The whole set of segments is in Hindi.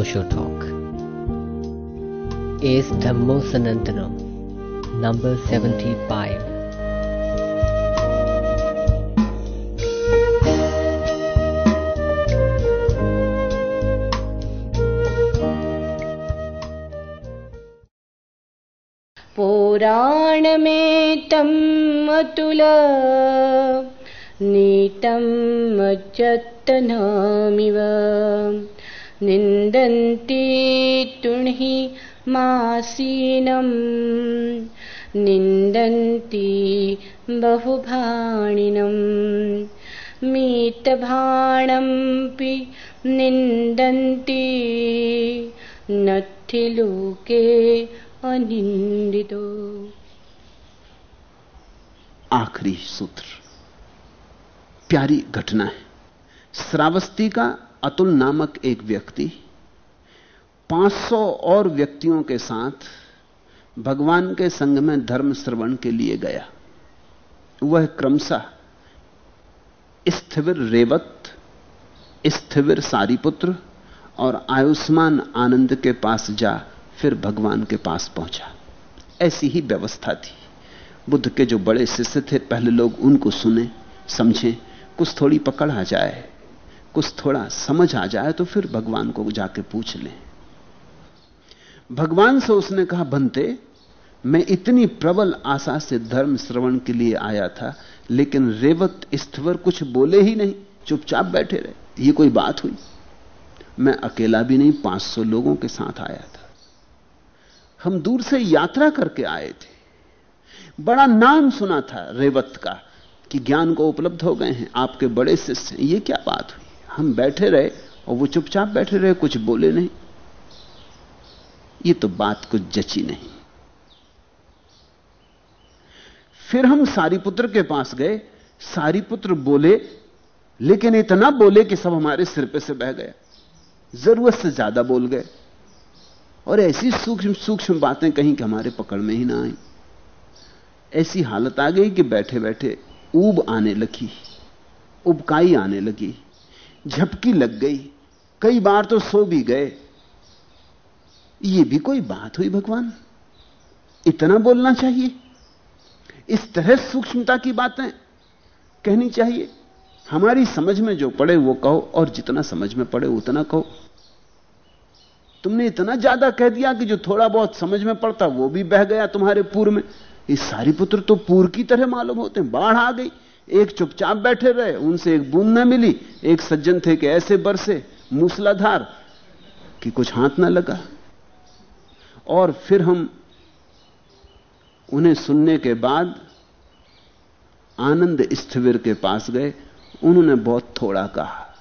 Osho Talk is Dhammo Sanantanam, number 75. पुराणमेतम् Atul नीतम् अचत्तनामिव निन्दन्ति तुणि मासीनम्। निन्दन्ति बहुभाणिनम्। मीतभाणम्पि निन्दन्ति। नथि लोके अनिन्दितो। आखिरी सूत्र। प्यारी घटना है। श्रावस्ती का अतुल नामक एक व्यक्ति 500 और व्यक्तियों के साथ भगवान के संग में धर्म श्रवण के लिए गया। वह क्रमशः स्थिविर रेवत स्थिविर सारीपुत्र और आयुष्मान आनंद के पास जा फिर भगवान के पास पहुँचा। ऐसी ही व्यवस्था थी। बुद्ध के जो बड़े शिष्य थे, पहले लोग उनको सुने, समझें, कुछ थोड़ी पकड़ आ जाए। कुछ थोड़ा समझ आ जाए तो फिर भगवान को जाके पूछ लें। भगवान से उसने कहा बनते मैं इतनी प्रबल आशा से धर्म श्रवण के लिए आया था, लेकिन रेवत स्थवर कुछ बोले ही नहीं, चुपचाप बैठे रहे। ये कोई बात हुई? मैं अकेला भी नहीं 500 लोगों के साथ आया था। हम दूर से यात्रा करके आए थे। बड़ा नाम सुना था रेवत का कि ज्ञान को उपलब्ध हो गए हैं, आपके बड़े शिष्य ये क्या बात हुई? हम बैठे रहे और वो चुपचाप बैठे रहे, कुछ बोले नहीं। ये तो बात कुछ जची नहीं। फिर हम सारीपुत्र के पास गए। सारीपुत्र बोले, लेकिन इतना बोले कि सब हमारे सिर पे से बह गया ज़रूरत से ज़्यादा बोल गए। और ऐसी सूक्ष्म सूक्ष्म बातें कहीं कि हमारे पकड़ में ही ना आई। ऐसी हालत आ गई कि बैठे बैठे ऊब आने लगी, उबकाई आने लगी। झपकी लग गई। कई बार तो सो भी गए। ये भी कोई बात हुई भगवान? इतना बोलना चाहिए। इस तरह सूक्ष्मता की बातें कहनी चाहिए। हमारी समझ में जो पड़े वो कहो, और जितना समझ में पड़े उतना कहो। तुमने इतना ज़्यादा कह दिया कि जो थोड़ा बहुत समझ में पड़ता वो भी बह गया तुम्हारे पूर्व में। ये सारी पुत्र तो पूर्व की तरह मालूम होते हैं, बाढ़ आ गई। एक चुपचाप बैठे रहे, उनसे एक बूंद ना मिली, एक सज्जन थे कि ऐसे बरसे, मूसलाधार, कि कुछ हाथ ना लगा। और फिर हम उन्हें सुनने के बाद आनंद स्थिविर के पास गए। उन्होंने बहुत थोड़ा कहा,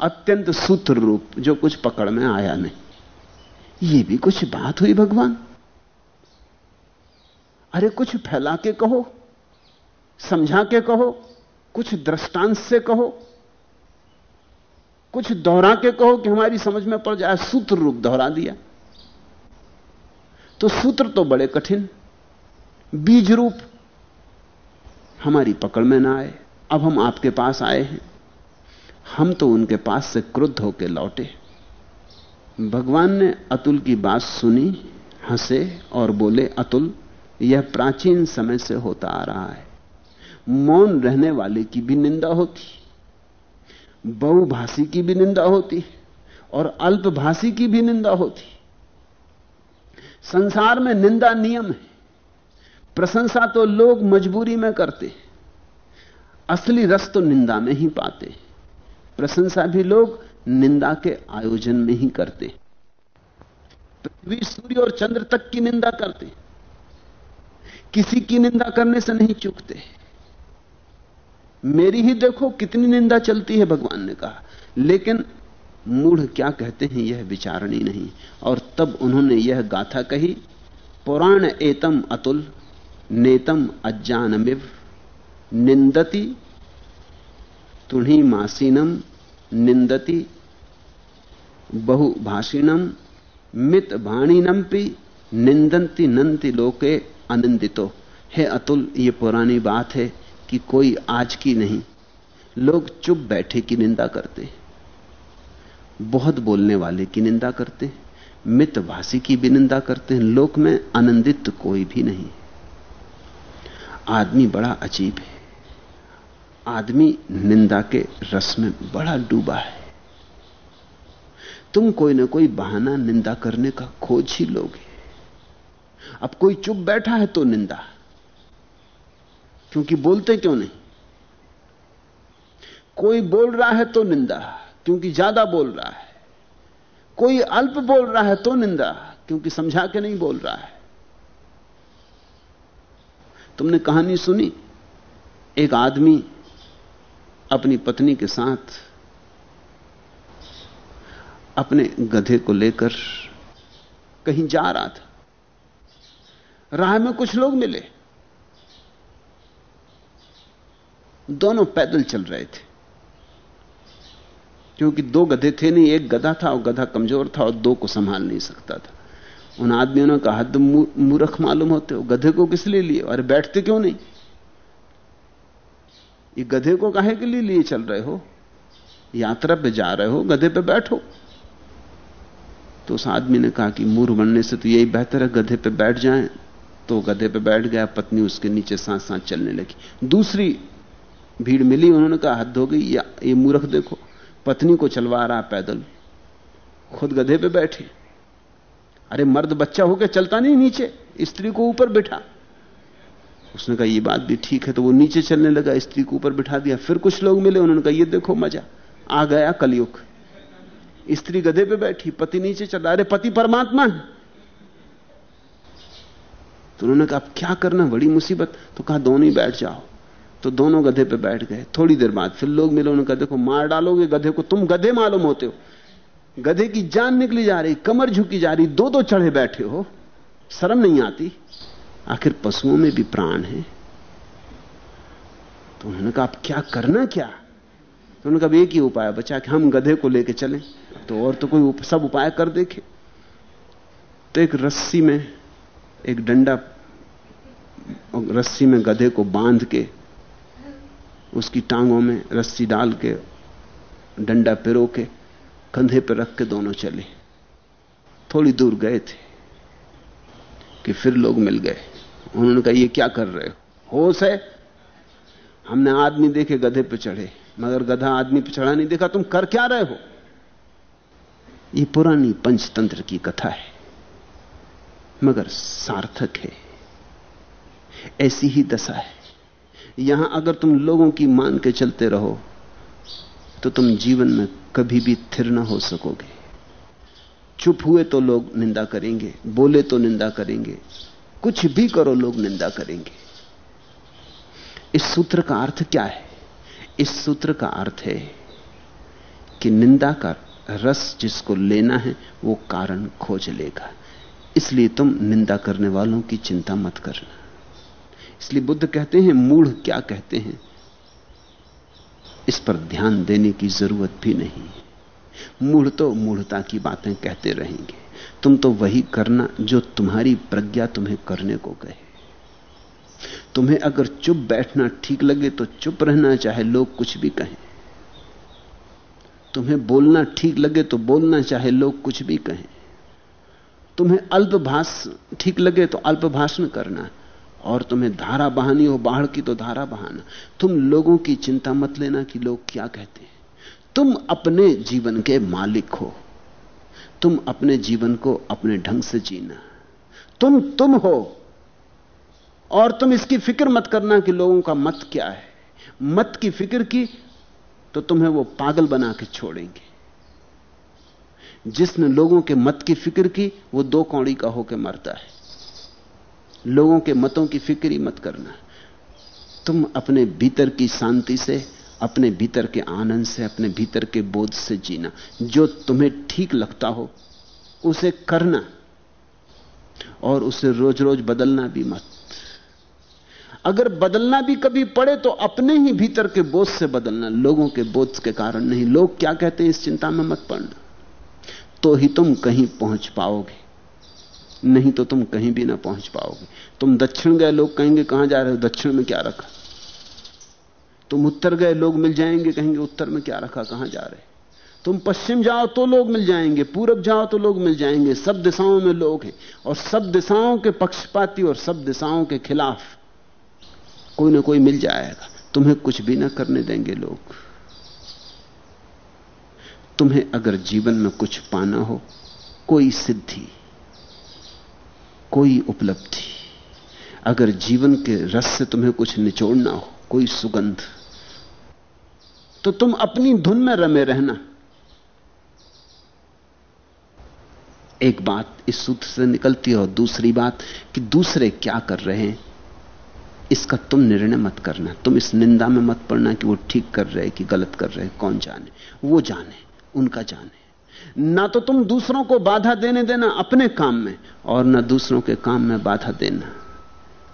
अत्यंत सूत्र रूप, जो कुछ पकड़ में आया नहीं। ये भी कुछ बात हुई, भगवान? अरे कुछ फैला के कहो। समझा के कहो, कुछ दृष्टांत से कहो, कुछ दोहरा के कहो कि हमारी समझ में पड़ जाए, सूत्र रूप दोहरा दिया। तो सूत्र तो बड़े कठिन, बीज रूप हमारी पकड़ में ना आए, अब हम आपके पास आए हैं। हम तो उनके पास से क्रुद्ध होकर लौटे। भगवान ने अतुल की बात सुनी, हंसे और बोले, अतुल, यह प्राचीन समय से होता आ रहा है। मौन रहने वाले की भी निंदा होती बहुभाषी की भी निंदा होती और अल्पभाषी की भी निंदा होती संसार में निंदा नियम है। प्रशंसा तो लोग मजबूरी में करते असली रस तो निंदा में ही पाते प्रशंसा भी लोग निंदा के आयोजन में ही करते पृथ्वी, सूर्य और चंद्र तक की निंदा करते किसी की निंदा करने से नहीं चूकते। मेरी ही देखो कितनी निंदा चलती है, भगवान ने कहा। लेकिन मूढ़ क्या कहते हैं, यह विचारणी नहीं। और तब उन्होंने यह गाथा कही, पुराण एतम अतुल, नेतम अज्ञानमिव, निंदति तुणी मासीनम, निंदति बहुभाषिणम, मित भाणीनम पी निंदंती नंति लोके आनंदितो हे अतुल, ये पुरानी बात है। कि कोई आज की नहीं। लोग चुप बैठे की निंदा करते बहुत बोलने वाले की निंदा करते मितभाषी की भी निंदा करते हैं। लोक में आनंदित कोई भी नहीं। आदमी बड़ा अजीब है। आदमी निंदा के रस में बड़ा डूबा है। तुम कोई ना कोई बहाना निंदा करने का खोज ही लोगे अब कोई चुप बैठा है तो निंदा। क्योंकि बोलते क्यों नहीं? कोई बोल रहा है तो निंदा, क्योंकि ज़्यादा बोल रहा है। कोई अल्प बोल रहा है तो निंदा, क्योंकि समझा के नहीं बोल रहा है। तुमने कहानी सुनी? एक आदमी अपनी पत्नी के साथ अपने गधे को लेकर कहीं जा रहा था। राह में कुछ लोग मिले। दोनों पैदल चल रहे थे। क्योंकि दो गधे थे नहीं, एक गधा था और गधा कमज़ोर था और दो को संभाल नहीं सकता था। उन आदमियों ने कहा, हद मूर्ख मालूम होते हो, गधे को किस लिए लिए? अरे बैठते क्यों नहीं? ये गधे को काहे के लिए लिए चल रहे हो? यात्रा पे जा रहे हो, गधे पे बैठो। तो उस आदमी ने कहा कि मूर्ख बनने से तो यही बेहतर है, गधे पे बैठ जाएँ। तो गधे पे बैठ गया, पत्नी उसके नीचे सांस सांस चलने लगी। दूसरी भीड़ मिली, उन्होंने कहा, हद हो गई, या मूर्ख देखो, पत्नी को चलवा रहा पैदल, खुद गधे पे बैठे। अरे, मर्द बच्चा होकर चलता नहीं नीचे, स्त्री को ऊपर बिठा। उसने कहा, ये बात भी ठीक है तो वो नीचे चलने लगा, स्त्री को ऊपर बिठा दिया। फिर कुछ लोग मिले, उन्होंने कहा, ये देखो मज़ा, आ गया कलयुग। स्त्री गधे पे बैठी, पति नीचे चला अरे, पति परमात्मा है। तो उन्होंने कहा, अब क्या करना, बड़ी मुसीबत। तो कहा, दोनों ही बैठ जाओ। तो दोनों गधे पे बैठ गए। थोड़ी देर बाद फिर लोग मिले उन्होंने कहा देखो मार डालोगे गधे को तुम गधे मालूम होते हो। गधे की जान निकली जा रही कमर झुकी जा रही दो दो चढ़े बैठे हो। शर्म नहीं आती। आखिर पशुओं में भी प्राण है। तो उन्होंने कहा आप क्या करना क्या? तो उन्होंने कहा एक ही उपाय बचा कि हम गधे को लेके चलें। तो और तो कोई उप, सब उपाय कर देखे। तो एक रस्सी में एक डंडा रस्सी में गधे को बाँध के उसकी टांगों में रस्सी डाल के, डंडा पिरो के कंधे पर रख के दोनों चले। थोड़ी दूर गए थे कि फिर लोग मिल गए। उन्होंने कहा, ये क्या कर रहे हो? होश है? हमने आदमी देखे गधे पे चढ़े, मगर गधा आदमी पे चढ़ा नहीं देखा। तुम कर क्या रहे हो? ये पुरानी पंचतंत्र की कथा है, मगर सार्थक है। ऐसी ही दशा है। यहाँ अगर तुम लोगों की मान के चलते रहो तो तुम जीवन में कभी भी थिर ना हो सकोगे। चुप हुए तो लोग निंदा करेंगे, बोले तो निंदा करेंगे, कुछ भी करो लोग निंदा करेंगे। इस सूत्र का अर्थ क्या है? इस सूत्र का अर्थ है कि निंदा का रस जिसको लेना है, वो कारण खोज लेगा। इसलिए तुम निंदा करने वालों की चिंता मत करना। इसलिए बुद्ध कहते हैं, मूढ़ क्या कहते हैं? इस पर ध्यान देने की ज़रूरत भी नहीं मूढ़ तो मूढ़ता की बातें कहते रहेंगे। तुम तो वही करना जो तुम्हारी प्रज्ञा तुम्हें करने को कहे। तुम्हें अगर चुप बैठना ठीक लगे तो चुप रहना, चाहे लोग कुछ भी कहें। तुम्हें बोलना ठीक लगे तो बोलना, चाहे लोग कुछ भी कहें। तुम्हें अल्पभाष ठीक लगे तो अल्पभाषण करना। और तुम्हें धारा बहानी हो, बाढ़ की तो धारा बहाना। तुम लोगों की चिंता मत लेना कि लोग क्या कहते हैं। तुम अपने जीवन के मालिक हो। तुम अपने जीवन को अपने ढंग से जीना। तुम तुम हो। और तुम इसकी फ़िक्र मत करना कि लोगों का मत क्या है। मत की फ़िक्र की तो तुम्हें वो पागल बना के छोड़ेंगे। जिसने लोगों के मत की फ़िक्र की, वो दो कौड़ी का होकर मरता है। लोगों के मतों की फ़िक्र ही मत करना। तुम अपने भीतर की शांति से, अपने भीतर के आनंद से, अपने भीतर के बोध से जीना। जो तुम्हें ठीक लगता हो, उसे करना और उसे रोज रोज बदलना भी मत। अगर बदलना भी कभी पड़े तो अपने ही भीतर के बोध से बदलना, लोगों के बोध के कारण नहीं। लोग क्या कहते हैं, इस चिंता में मत पड़ना। तो ही तुम कहीं पहुँच पाओगे। नहीं तो तुम कहीं भी ना पहुँच पाओगे। तुम दक्षिण गए लोग कहेंगे, कहाँ जा रहे हो? दक्षिण में क्या रखा? तुम उत्तर गए लोग मिल जाएँगे, कहेंगे, उत्तर में क्या रखा? कहाँ जा रहे? तुम पश्चिम जाओ तो लोग मिल जाएँगे, पूरब जाओ तो लोग मिल जाएँगे, सब दिशाओं में लोग हैं। और सब दिशाओं के पक्षपाती और सब दिशाओं के खिलाफ कोई ना कोई मिल जाएगा। तुम्हें कुछ भी ना करने देंगे लोग। तुम्हें अगर जीवन में कुछ पाना हो, कोई सिद्धि कोई उपलब्धि। अगर जीवन के रस से तुम्हें कुछ निचोड़ना हो, कोई सुगंध तो तुम अपनी धुन में रमे रहना। एक बात इस सूत्र से निकलती है और दूसरी बात कि दूसरे क्या कर रहे हैं, इसका तुम निर्णय मत करना। तुम इस निंदा में मत पड़ना कि वो ठीक कर रहे कि गलत कर रहे कौन जाने? वो जाने, उनका जाने। ना तो तुम दूसरों को बाधा देने देना अपने काम में, और ना दूसरों के काम में बाधा देना।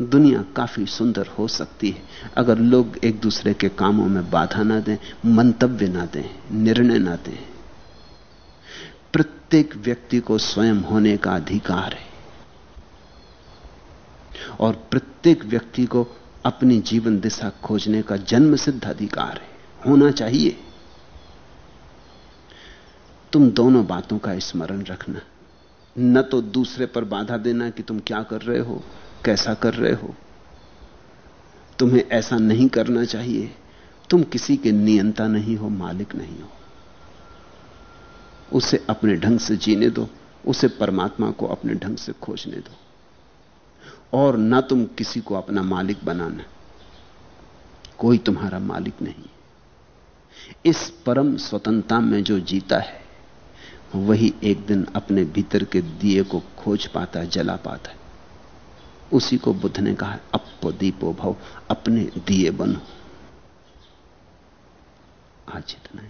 दुनिया काफ़ी सुंदर हो सकती है, अगर लोग एक दूसरे के कामों में बाधा ना दें, मंतव्य ना दें, निर्णय ना दें। प्रत्येक व्यक्ति को स्वयं होने का अधिकार है, और प्रत्येक व्यक्ति को अपनी जीवन दिशा खोजने का जन्म सिद्ध अधिकार है। होना चाहिए। तुम दोनों बातों का स्मरण रखना। न तो दूसरे पर बाधा देना कि तुम क्या कर रहे हो, कैसा कर रहे हो। तुम्हें ऐसा नहीं करना चाहिए। तुम किसी के नियंता नहीं हो, मालिक नहीं हो। उसे अपने ढंग से जीने दो, उसे परमात्मा को अपने ढंग से खोजने दो। और ना तुम किसी को अपना मालिक बनाना। कोई तुम्हारा मालिक नहीं। इस परम स्वतंत्रता में जो जीता है वही एक दिन अपने भीतर के दिए को खोज पाता है जला पाता है। उसी को बुद्ध ने कहा अपो दीपो भव, अपने दिए बनो। आज इतना ही।